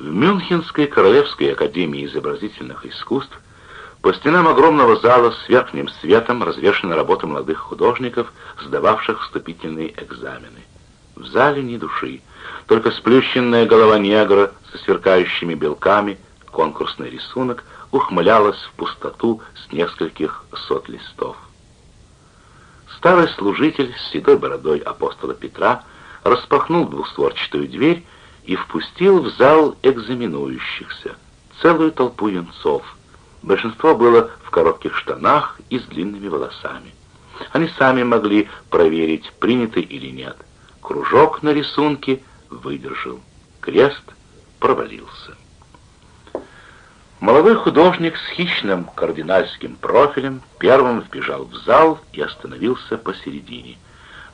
В Мюнхенской Королевской Академии изобразительных искусств по стенам огромного зала с верхним светом развешаны работы молодых художников, сдававших вступительные экзамены. В зале ни души, только сплющенная голова негра со сверкающими белками, конкурсный рисунок, ухмылялась в пустоту с нескольких сот листов. Старый служитель с седой бородой апостола Петра распахнул двухстворчатую дверь и впустил в зал экзаменующихся, целую толпу юнцов. Большинство было в коротких штанах и с длинными волосами. Они сами могли проверить, приняты или нет. Кружок на рисунке выдержал. Крест провалился. Молодой художник с хищным кардинальским профилем первым вбежал в зал и остановился посередине.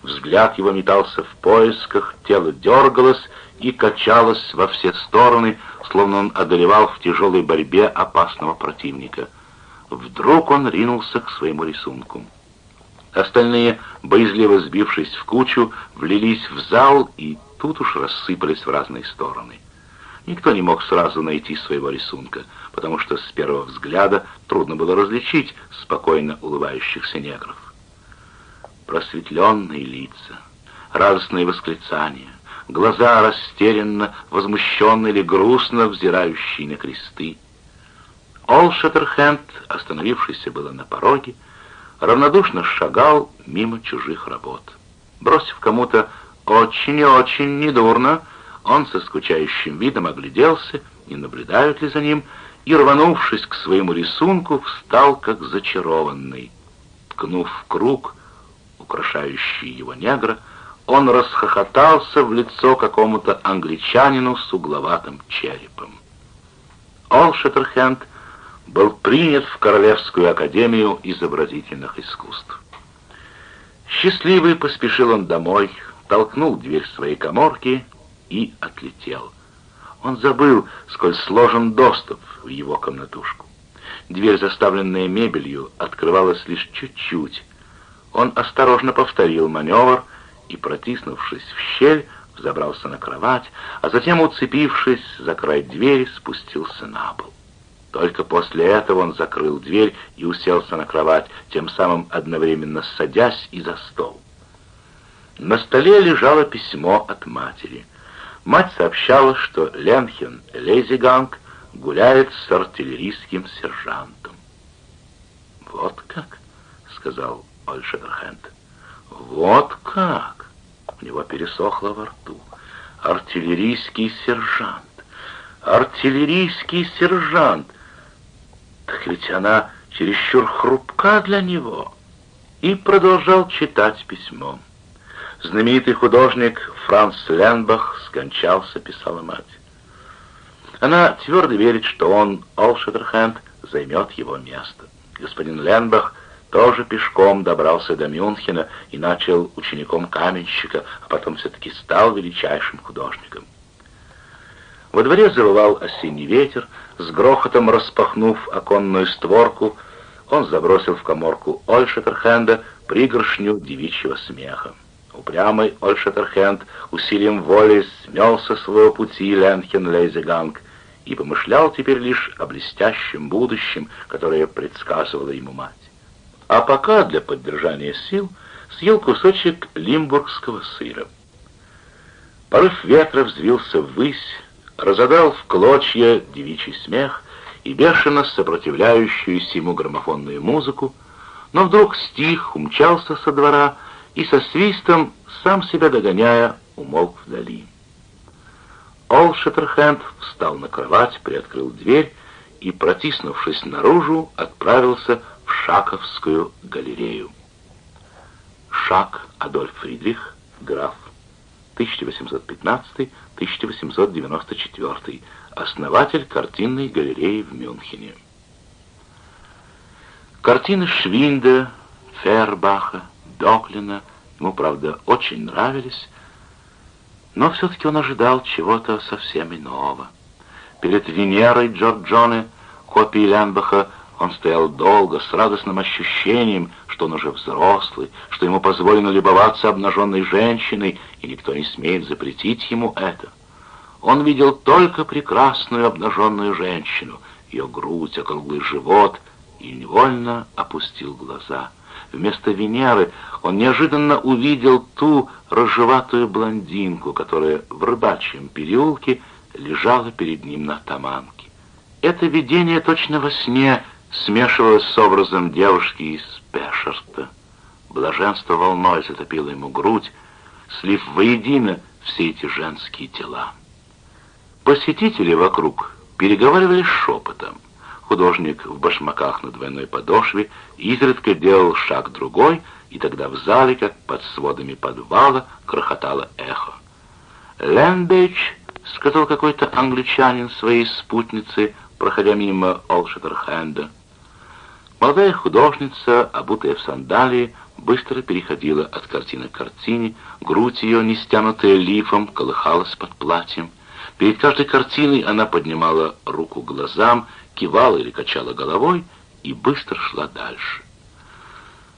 Взгляд его метался в поисках, тело дергалось и качалось во все стороны, словно он одолевал в тяжелой борьбе опасного противника. Вдруг он ринулся к своему рисунку. Остальные, боязливо сбившись в кучу, влились в зал и тут уж рассыпались в разные стороны. Никто не мог сразу найти своего рисунка, потому что с первого взгляда трудно было различить спокойно улыбающихся негров. Просветленные лица, радостные восклицания, глаза растерянно, возмущенно или грустно взирающие на кресты. Ол Шеттерхенд, остановившийся было на пороге, равнодушно шагал мимо чужих работ. Бросив кому-то «очень и очень недурно», он со скучающим видом огляделся, не наблюдают ли за ним, и, рванувшись к своему рисунку, встал как зачарованный. Ткнув в круг, украшающий его негра, он расхохотался в лицо какому-то англичанину с угловатым черепом. Ол Шеттерхенд был принят в Королевскую академию изобразительных искусств. Счастливый поспешил он домой, толкнул дверь своей коморки и отлетел. Он забыл, сколь сложен доступ в его комнатушку. Дверь, заставленная мебелью, открывалась лишь чуть-чуть. Он осторожно повторил маневр и, протиснувшись в щель, взобрался на кровать, а затем, уцепившись за край двери, спустился на пол. Только после этого он закрыл дверь и уселся на кровать, тем самым одновременно садясь и за стол. На столе лежало письмо от матери — Мать сообщала, что Ленхен Лезиганг гуляет с артиллерийским сержантом. «Вот как?» — сказал Ольшедерхенд. «Вот как?» У него пересохло во рту. «Артиллерийский сержант! Артиллерийский сержант! Так ведь она чересчур хрупка для него!» И продолжал читать письмо. Знаменитый художник Франц Ленбах скончался, писала мать. Она твердо верит, что он, Олшеттерхенд, займет его место. Господин Ленбах тоже пешком добрался до Мюнхена и начал учеником каменщика, а потом все-таки стал величайшим художником. Во дворе завывал осенний ветер, с грохотом распахнув оконную створку, он забросил в коморку Ольшеттерхенда пригоршню девичьего смеха. Упрямый Ольшеттерхенд усилием воли смел со своего пути Ленхен Лейзеганг и помышлял теперь лишь о блестящем будущем, которое предсказывала ему мать. А пока для поддержания сил съел кусочек лимбургского сыра. Порыв ветра взвился ввысь, разодрал в клочья девичий смех и бешено сопротивляющуюся ему граммофонную музыку, но вдруг стих, умчался со двора, и со свистом, сам себя догоняя, умолк вдали. Ол Шеттерхенд встал на кровать, приоткрыл дверь и, протиснувшись наружу, отправился Шаковскую галерею. Шак Адольф Фридрих, граф, 1815-1894, основатель картинной галереи в Мюнхене. Картины Швинда, Фербаха, Доклина ему, правда, очень нравились, но все-таки он ожидал чего-то совсем иного. Перед Венерой Джорджоне, копией Лямбаха, он стоял долго, с радостным ощущением, что он уже взрослый, что ему позволено любоваться обнаженной женщиной, и никто не смеет запретить ему это. Он видел только прекрасную обнаженную женщину, ее грудь, округлый живот, и невольно опустил глаза. Вместо Венеры он неожиданно увидел ту рыжеватую блондинку, которая в рыбачьем переулке лежала перед ним на таманке. Это видение точно во сне смешивалось с образом девушки из Пешерта. Блаженство волной затопило ему грудь, слив воедино все эти женские тела. Посетители вокруг переговаривались шепотом. Художник в башмаках на двойной подошве изредка делал шаг другой, и тогда в зале, как под сводами подвала, крохотало эхо. «Ленбейч», — сказал какой-то англичанин своей спутнице, проходя мимо Олшетерхенда. Молодая художница, обутая в сандалии, быстро переходила от картины к картине, грудь ее, не стянутая лифом, колыхалась под платьем. Перед каждой картиной она поднимала руку к глазам, кивала или качала головой и быстро шла дальше.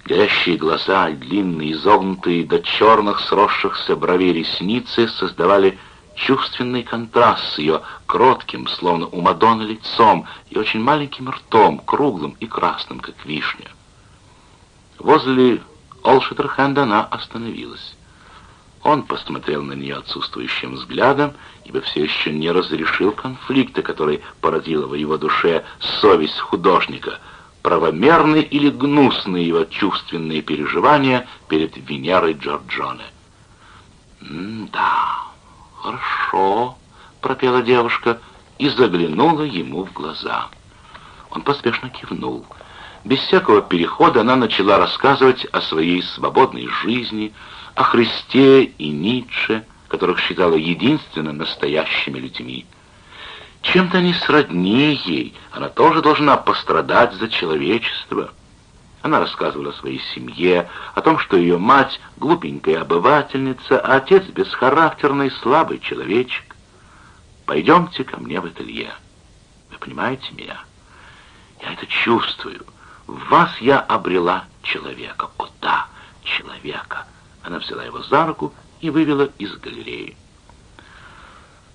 Горящие глаза длинные, изогнутые до черных сросшихся бровей ресницы создавали чувственный контраст с ее кротким, словно у Мадонны лицом, и очень маленьким ртом, круглым и красным, как вишня. Возле Олшетерхенда она остановилась. Он посмотрел на нее отсутствующим взглядом, ибо все еще не разрешил конфликта, который породила в его душе совесть художника, правомерны или гнусные его чувственные переживания перед Венерой Джорджоне. «Да, хорошо», — пропела девушка и заглянула ему в глаза. Он поспешно кивнул. Без всякого перехода она начала рассказывать о своей свободной жизни, о Христе и Ницше, которых считала единственно настоящими людьми. Чем-то они сродни ей, она тоже должна пострадать за человечество. Она рассказывала о своей семье, о том, что ее мать — глупенькая обывательница, а отец — бесхарактерный, слабый человечек. «Пойдемте ко мне в ателье. Вы понимаете меня? Я это чувствую. В вас я обрела человека. О да, человека!» Она взяла его за руку и вывела из галереи.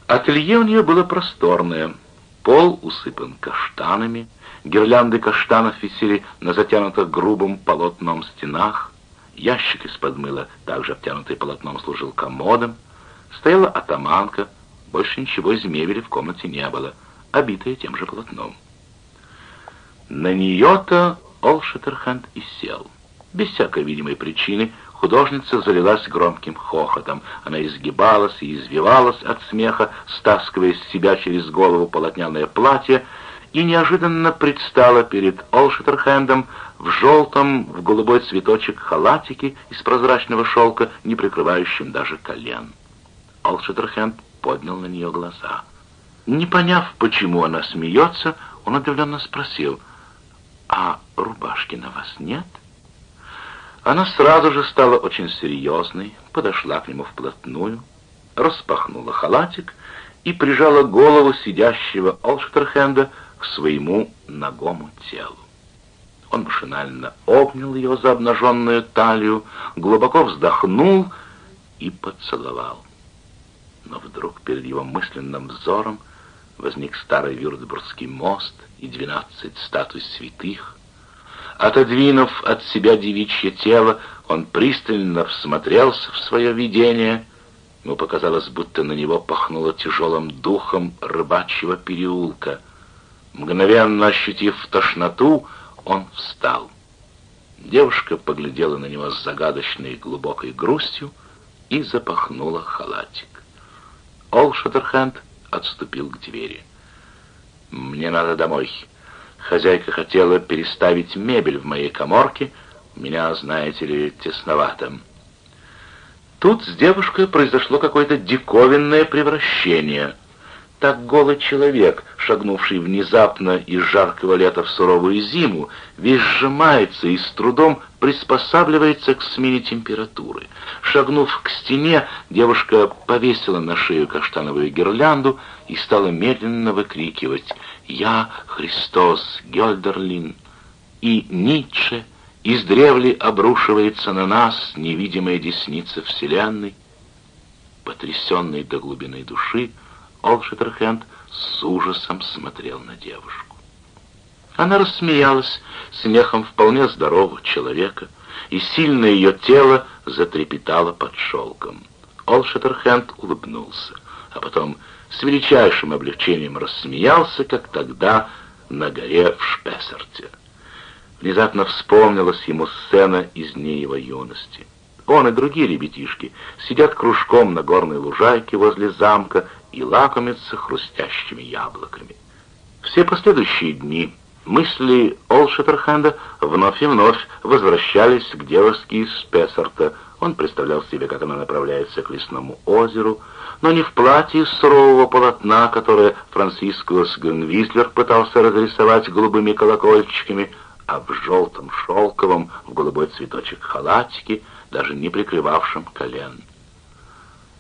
Ателье у нее было просторное. Пол усыпан каштанами, гирлянды каштанов висели на затянутых грубым полотном стенах, ящик из-под мыла, также обтянутый полотном, служил комодом, стояла атаманка, больше ничего из мебели в комнате не было, обитая тем же полотном. На нее-то Олшетерханд и сел. Без всякой видимой причины Художница залилась громким хохотом. Она изгибалась и извивалась от смеха, стаскивая с себя через голову полотняное платье, и неожиданно предстала перед Олшетерхендом в желтом, в голубой цветочек халатике из прозрачного шелка, не прикрывающем даже колен. Олшетерхенд поднял на нее глаза. Не поняв, почему она смеется, он удивленно спросил, «А рубашки на вас нет?» Она сразу же стала очень серьезной, подошла к нему вплотную, распахнула халатик и прижала голову сидящего Олштерхенда к своему ногому телу. Он машинально обнял ее за обнаженную талию, глубоко вздохнул и поцеловал. Но вдруг перед его мысленным взором возник старый Вюрцбургский мост и двенадцать статуй святых, Отодвинув от себя девичье тело, он пристально всмотрелся в свое видение. Ему показалось, будто на него пахнуло тяжелым духом рыбачьего переулка. Мгновенно ощутив тошноту, он встал. Девушка поглядела на него с загадочной глубокой грустью и запахнула халатик. Ол Шаттерхенд отступил к двери. «Мне надо домой», Хозяйка хотела переставить мебель в моей коморке. Меня, знаете ли, тесновато. Тут с девушкой произошло какое-то диковинное превращение. Так голый человек, шагнувший внезапно из жаркого лета в суровую зиму, весь сжимается и с трудом приспосабливается к смене температуры. Шагнув к стене, девушка повесила на шею каштановую гирлянду и стала медленно выкрикивать «Я Христос, Гёльдерлин!» И Ницше издревле обрушивается на нас невидимая десница Вселенной. Потрясенный до глубины души, Олшеттерхенд с ужасом смотрел на девушку. Она рассмеялась смехом вполне здорового человека, и сильное ее тело затрепетало под шелком. Олшеттерхенд улыбнулся, а потом с величайшим облегчением рассмеялся, как тогда на горе в Шпессерте. Внезапно вспомнилась ему сцена из дней его юности. Он и другие ребятишки сидят кружком на горной лужайке возле замка и лакомятся хрустящими яблоками. Все последующие дни мысли Олшеттерхенда вновь и вновь возвращались к девушке из Спессарта. Он представлял себе, как она направляется к лесному озеру, но не в платье из сурового полотна, которое Францискус Генвизлер пытался разрисовать голубыми колокольчиками, а в желтом шелковом в голубой цветочек халатике, даже не прикрывавшем колен.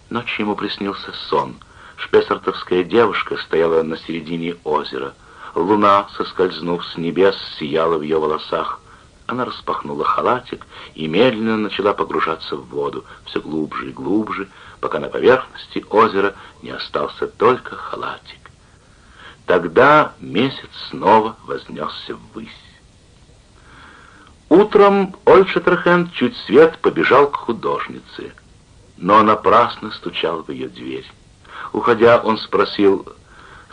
Ночью ему приснился сон. Шпессартовская девушка стояла на середине озера. Луна, соскользнув с небес, сияла в ее волосах. Она распахнула халатик и медленно начала погружаться в воду, все глубже и глубже, пока на поверхности озера не остался только халатик. Тогда месяц снова вознесся ввысь. Утром Ольшетерхенд чуть свет побежал к художнице, но напрасно стучал в ее дверь. Уходя, он спросил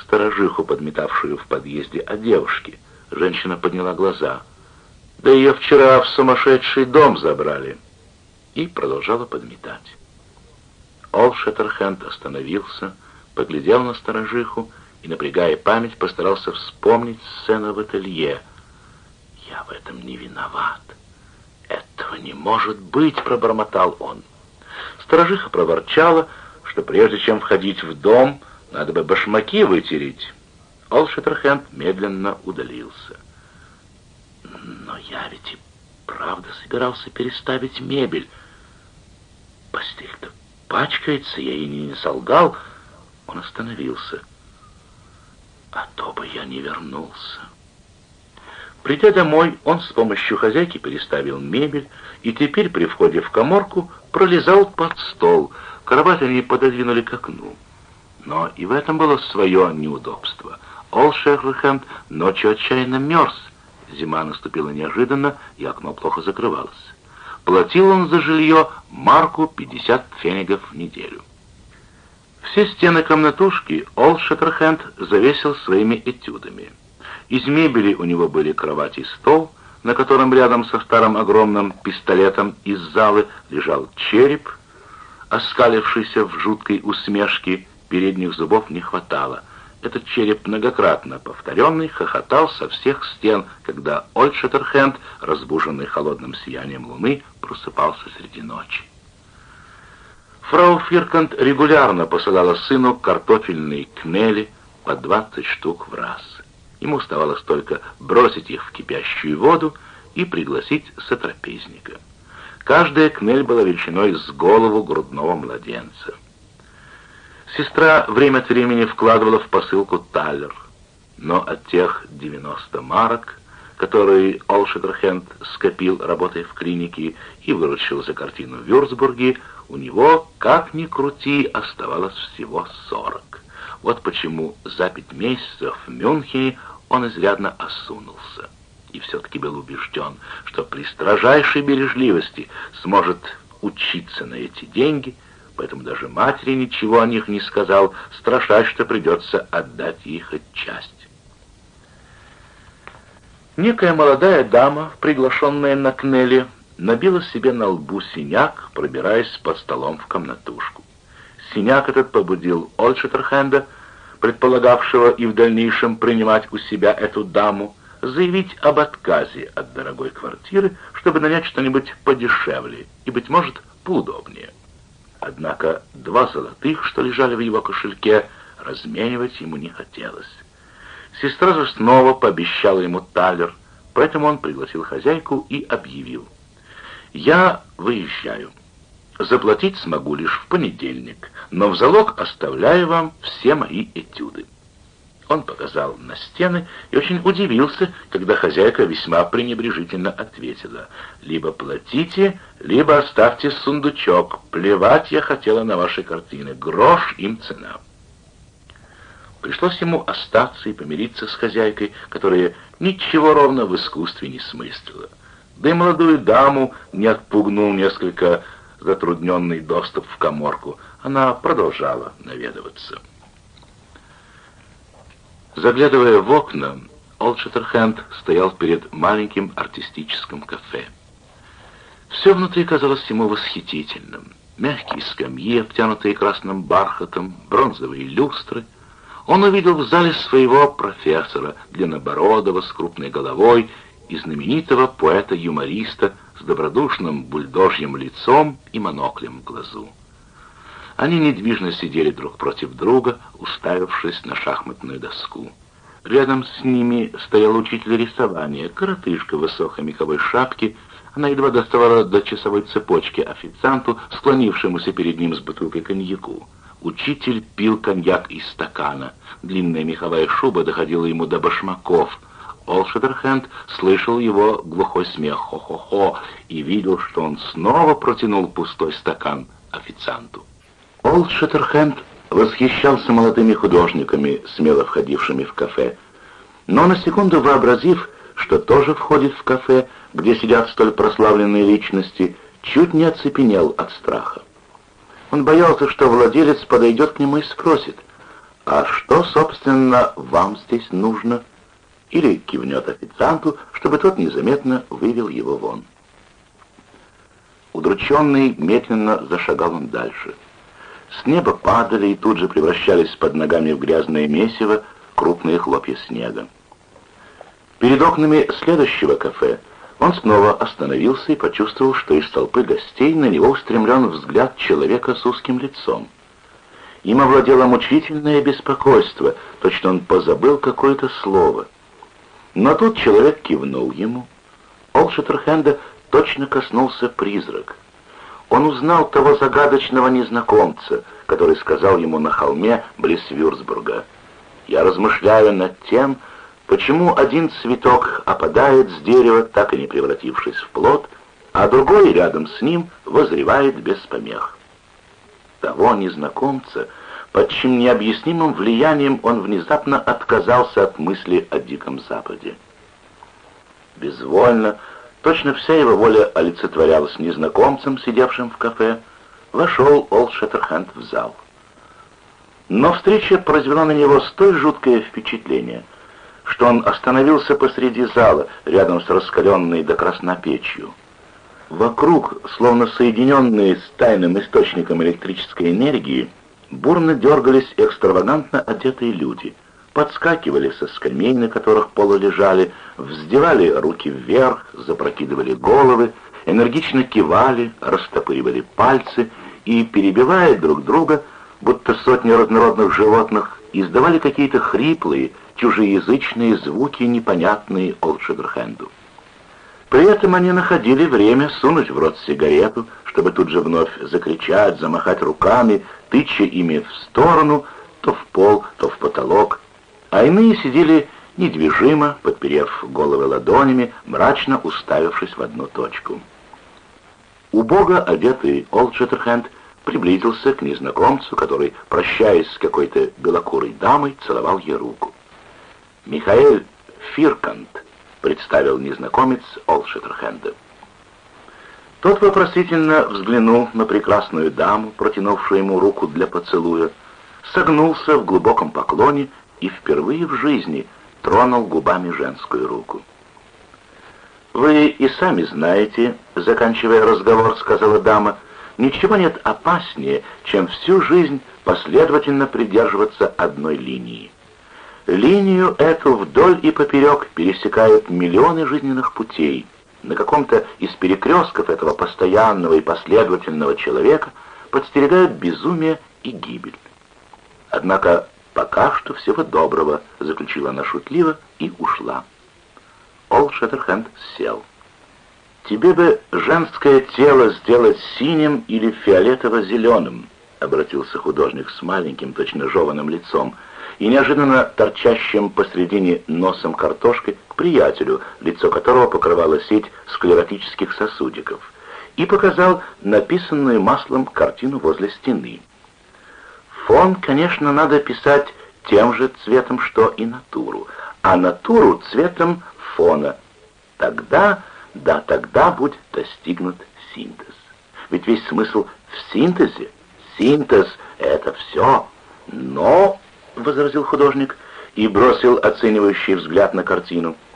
сторожиху, подметавшую в подъезде, о девушке. Женщина подняла глаза. «Да ее вчера в сумасшедший дом забрали» и продолжала подметать. Олшеттерхенд остановился, поглядел на сторожиху и, напрягая память, постарался вспомнить сцену в ателье — «Я в этом не виноват. Этого не может быть», — пробормотал он. Сторожиха проворчала, что прежде чем входить в дом, надо бы башмаки вытереть. Олшеттерхенд медленно удалился. «Но я ведь и правда собирался переставить мебель. Постель-то пачкается, я и не солгал». Он остановился. «А то бы я не вернулся». Придя домой, он с помощью хозяйки переставил мебель и теперь при входе в коморку пролезал под стол. Кровать они пододвинули к окну. Но и в этом было свое неудобство. Ол Шехрхенд ночью отчаянно мерз. Зима наступила неожиданно, и окно плохо закрывалось. Платил он за жилье марку 50 фенигов в неделю. Все стены комнатушки Ол Шеттерхенд завесил своими этюдами. Из мебели у него были кровать и стол, на котором рядом со старым огромным пистолетом из залы лежал череп, оскалившийся в жуткой усмешке, передних зубов не хватало. Этот череп, многократно повторенный, хохотал со всех стен, когда Ольшеттерхенд, разбуженный холодным сиянием луны, просыпался среди ночи. Фрау Фиркант регулярно посылала сыну картофельные кнели по 20 штук в раз. Ему оставалось только бросить их в кипящую воду и пригласить сотрапезника. Каждая кнель была величиной с голову грудного младенца. Сестра время от времени вкладывала в посылку талер, но от тех 90 марок, которые Олшетерхенд скопил, работая в клинике, и выручил за картину в Вюрцбурге, у него, как ни крути, оставалось всего 40. Вот почему за пять месяцев в Мюнхене он изрядно осунулся и все-таки был убежден, что при строжайшей бережливости сможет учиться на эти деньги, поэтому даже матери ничего о них не сказал, страшась, что придется отдать их отчасть. Некая молодая дама, приглашенная на Кнелли, набила себе на лбу синяк, пробираясь под столом в комнатушку. Синяк этот побудил Ольшетерхенда предполагавшего и в дальнейшем принимать у себя эту даму, заявить об отказе от дорогой квартиры, чтобы нанять что-нибудь подешевле и, быть может, поудобнее. Однако два золотых, что лежали в его кошельке, разменивать ему не хотелось. Сестра же снова пообещала ему талер, поэтому он пригласил хозяйку и объявил. «Я выезжаю. Заплатить смогу лишь в понедельник, но в залог оставляю вам все мои этюды». Он показал на стены и очень удивился, когда хозяйка весьма пренебрежительно ответила. «Либо платите, либо оставьте сундучок. Плевать я хотела на ваши картины. Грош им цена». Пришлось ему остаться и помириться с хозяйкой, которая ничего ровно в искусстве не смыслила. Да и молодую даму не отпугнул несколько затрудненный доступ в коморку. Она продолжала наведываться. Заглядывая в окна, Олд Шеттерхенд стоял перед маленьким артистическим кафе. Все внутри казалось ему восхитительным. Мягкие скамьи, обтянутые красным бархатом, бронзовые люстры. Он увидел в зале своего профессора, длиннобородого, с крупной головой, и знаменитого поэта-юмориста с добродушным бульдожьим лицом и моноклем в глазу. Они недвижно сидели друг против друга, уставившись на шахматную доску. Рядом с ними стоял учитель рисования, коротышка в высокой меховой шапке, она едва доставала до часовой цепочки официанту, склонившемуся перед ним с бутылкой коньяку. Учитель пил коньяк из стакана. Длинная меховая шуба доходила ему до башмаков. Ол Шеттерхенд слышал его глухой смех «хо-хо-хо» и видел, что он снова протянул пустой стакан официанту. Ол Шеттерхенд восхищался молодыми художниками, смело входившими в кафе. Но на секунду вообразив, что тоже входит в кафе, где сидят столь прославленные личности, чуть не оцепенел от страха. Он боялся, что владелец подойдет к нему и спросит, «А что, собственно, вам здесь нужно?» Или кивнет официанту, чтобы тот незаметно вывел его вон. Удрученный медленно зашагал он дальше. С неба падали и тут же превращались под ногами в грязное месиво крупные хлопья снега. Перед окнами следующего кафе он снова остановился и почувствовал, что из толпы гостей на него устремлен взгляд человека с узким лицом. Им овладело мучительное беспокойство, точно он позабыл какое-то слово. Но тут человек кивнул ему. Ол Шеттерхенда точно коснулся призрак. Он узнал того загадочного незнакомца, который сказал ему на холме близ Вюрцбурга. «Я размышляю над тем, почему один цветок опадает с дерева, так и не превратившись в плод, а другой рядом с ним возревает без помех». Того незнакомца, под чьим необъяснимым влиянием он внезапно отказался от мысли о Диком Западе. Безвольно, Точно вся его воля олицетворялась незнакомцем, сидевшим в кафе. Вошел Олд Шеттерхенд в зал. Но встреча произвела на него столь жуткое впечатление, что он остановился посреди зала, рядом с раскаленной до красна печью. Вокруг, словно соединенные с тайным источником электрической энергии, бурно дергались экстравагантно одетые люди — подскакивали со скамей, на которых полулежали, вздевали руки вверх, запрокидывали головы, энергично кивали, растопыривали пальцы и, перебивая друг друга, будто сотни разнородных животных, издавали какие-то хриплые, чужеязычные звуки, непонятные Олдшедерхенду. При этом они находили время сунуть в рот сигарету, чтобы тут же вновь закричать, замахать руками, тыча ими в сторону, то в пол, то в потолок, а иные сидели недвижимо, подперев головы ладонями, мрачно уставившись в одну точку. Убого одетый Олд Шеттерхенд приблизился к незнакомцу, который, прощаясь с какой-то белокурой дамой, целовал ей руку. «Михаэль Фиркант», — представил незнакомец Олд Шеттерхенда. Тот вопросительно взглянул на прекрасную даму, протянувшую ему руку для поцелуя, согнулся в глубоком поклоне и впервые в жизни тронул губами женскую руку. «Вы и сами знаете», — заканчивая разговор, сказала дама, «ничего нет опаснее, чем всю жизнь последовательно придерживаться одной линии. Линию эту вдоль и поперек пересекают миллионы жизненных путей. На каком-то из перекрестков этого постоянного и последовательного человека подстерегают безумие и гибель. Однако «Пока что всего доброго», — заключила она шутливо и ушла. Ол Шеттерхенд сел. «Тебе бы женское тело сделать синим или фиолетово-зеленым», — обратился художник с маленьким, точно жеванным лицом, и неожиданно торчащим посредине носом картошкой к приятелю, лицо которого покрывала сеть склеротических сосудиков, и показал написанную маслом картину возле стены. Фон, конечно, надо писать тем же цветом, что и натуру, а натуру цветом фона. Тогда, да, тогда будет достигнут синтез. Ведь весь смысл в синтезе. Синтез — это все. Но, — возразил художник и бросил оценивающий взгляд на картину, —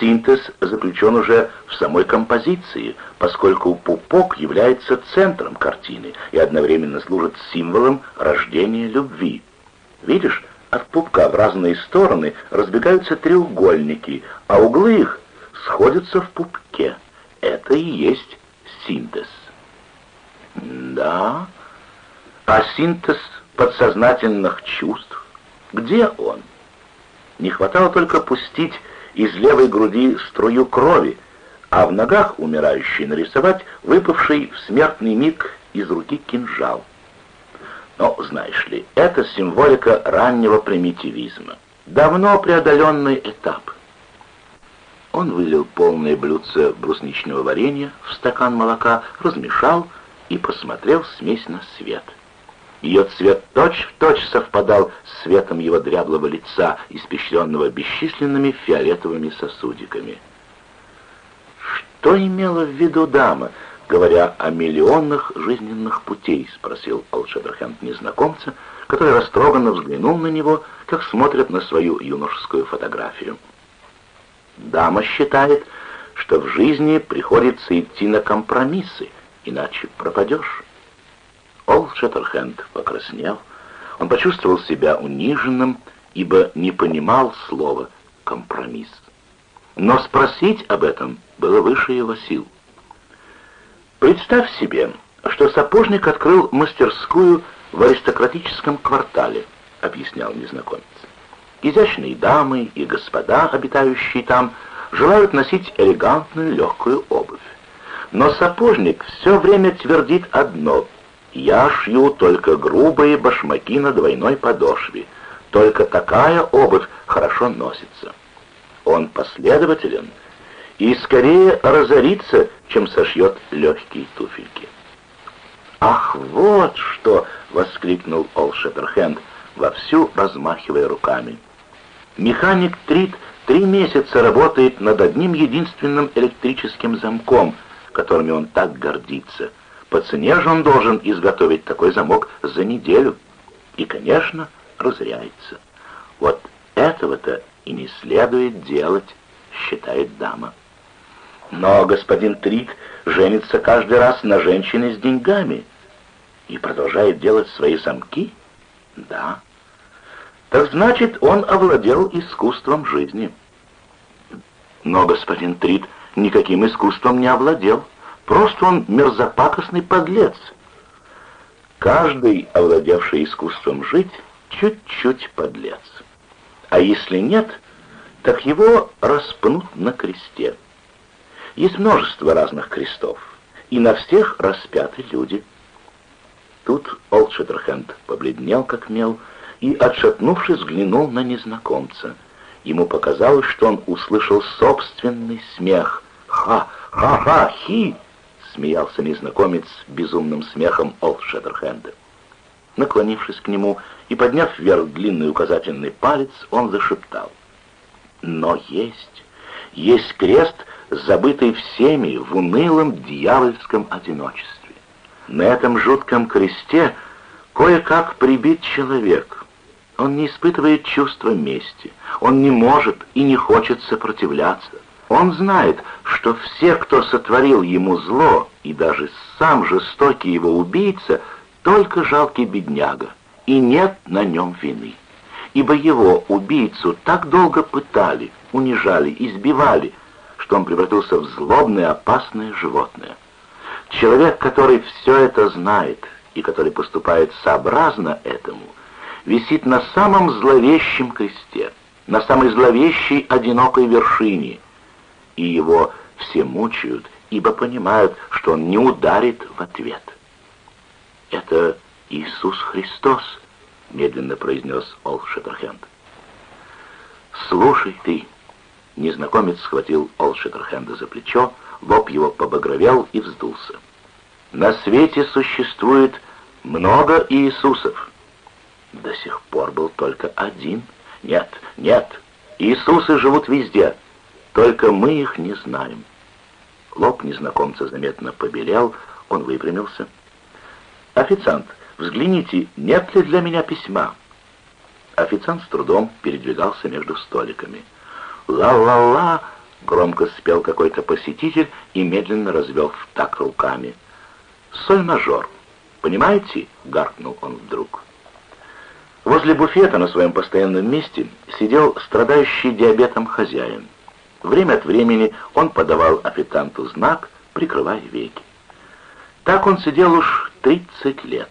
синтез заключен уже в самой композиции, поскольку пупок является центром картины и одновременно служит символом рождения любви. Видишь, от пупка в разные стороны разбегаются треугольники, а углы их сходятся в пупке. Это и есть синтез. Да, а синтез подсознательных чувств, где он? Не хватало только пустить из левой груди струю крови, а в ногах умирающей нарисовать выпавший в смертный миг из руки кинжал. Но, знаешь ли, это символика раннего примитивизма, давно преодоленный этап. Он вылил полное блюдце брусничного варенья в стакан молока, размешал и посмотрел смесь на свет. Ее цвет точь-в-точь точь совпадал с цветом его дряблого лица, испещренного бесчисленными фиолетовыми сосудиками. Что имела в виду дама, говоря о миллионных жизненных путей?» — спросил Алшедерхенд незнакомца, который растроганно взглянул на него, как смотрят на свою юношескую фотографию. «Дама считает, что в жизни приходится идти на компромиссы, иначе пропадешь». Ол Шеттерхенд покраснел. Он почувствовал себя униженным, ибо не понимал слова «компромисс». Но спросить об этом было выше его сил. Представь себе, что сапожник открыл мастерскую в аристократическом квартале, объяснял незнакомец. Изящные дамы и господа, обитающие там, желают носить элегантную легкую обувь. Но сапожник все время твердит одно «Я шью только грубые башмаки на двойной подошве, только такая обувь хорошо носится». Он последователен и скорее разорится, чем сошьет легкие туфельки. «Ах, вот что!» — воскликнул Ол Шеттерхенд, вовсю размахивая руками. «Механик Трит три месяца работает над одним единственным электрическим замком, которыми он так гордится. По цене же он должен изготовить такой замок за неделю. И, конечно, разряется. Вот этого-то и не следует делать, считает дама. Но господин Трик женится каждый раз на женщине с деньгами и продолжает делать свои замки? Да. Так значит, он овладел искусством жизни. Но господин Трит никаким искусством не овладел. Просто он мерзопакостный подлец. Каждый, овладевший искусством жить, чуть-чуть подлец. А если нет, так его распнут на кресте. Есть множество разных крестов, и на всех распяты люди. Тут Олд Шеттерхенд побледнел, как мел, и, отшатнувшись, взглянул на незнакомца. Ему показалось, что он услышал собственный смех. «Ха! Ха-ха! Хи!» — смеялся незнакомец безумным смехом Олд Шеттерхенда. Наклонившись к нему и подняв вверх длинный указательный палец, он зашептал. «Но есть, есть крест, забытый всеми в унылом дьявольском одиночестве. На этом жутком кресте кое-как прибит человек. Он не испытывает чувства мести, он не может и не хочет сопротивляться. Он знает, что все, кто сотворил ему зло, и даже сам жестокий его убийца, только жалкий бедняга, и нет на нем вины. Ибо его, убийцу, так долго пытали, унижали, избивали, что он превратился в злобное, опасное животное. Человек, который все это знает и который поступает сообразно этому, висит на самом зловещем кресте, на самой зловещей одинокой вершине, и его все мучают, ибо понимают, что он не ударит в ответ. «Это Иисус Христос», — медленно произнес Олф Шеттерхенд. «Слушай ты», Незнакомец схватил Олшеттерхенда за плечо, лоб его побагровел и вздулся. «На свете существует много Иисусов. До сих пор был только один. Нет, нет, Иисусы живут везде, только мы их не знаем. Лоб незнакомца заметно побелел, он выпрямился. «Официант, взгляните, нет ли для меня письма?» Официант с трудом передвигался между столиками. «Ла-ла-ла!» — громко спел какой-то посетитель и медленно развел так руками. «Соль-мажор. Понимаете?» — гаркнул он вдруг. Возле буфета на своем постоянном месте сидел страдающий диабетом хозяин. Время от времени он подавал официанту знак, прикрывая веки. Так он сидел уж 30 лет.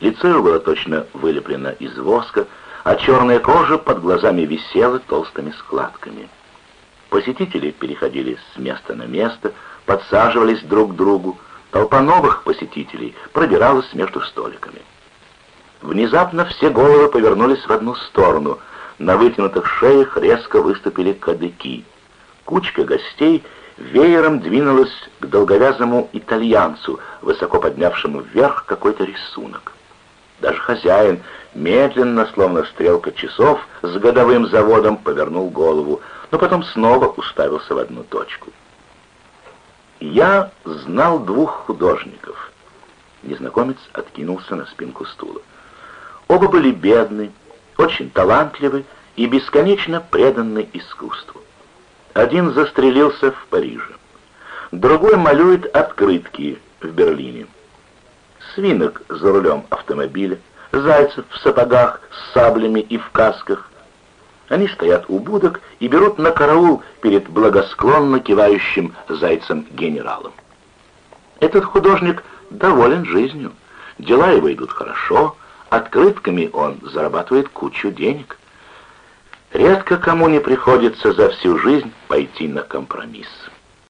Лицо его было точно вылеплено из воска, а черная кожа под глазами висела толстыми складками. Посетители переходили с места на место, подсаживались друг к другу. Толпа новых посетителей пробиралась между столиками. Внезапно все головы повернулись в одну сторону. На вытянутых шеях резко выступили кадыки. Кучка гостей веером двинулась к долговязому итальянцу, высоко поднявшему вверх какой-то рисунок. Даже хозяин, медленно, словно стрелка часов, с годовым заводом повернул голову, но потом снова уставился в одну точку. Я знал двух художников. Незнакомец откинулся на спинку стула. Оба были бедны, очень талантливы и бесконечно преданы искусству. Один застрелился в Париже, другой малюет открытки в Берлине. Свинок за рулем автомобиля, зайцев в сапогах с саблями и в касках. Они стоят у будок и берут на караул перед благосклонно кивающим зайцем-генералом. Этот художник доволен жизнью, дела его идут хорошо, Открытками он зарабатывает кучу денег. Редко кому не приходится за всю жизнь пойти на компромисс.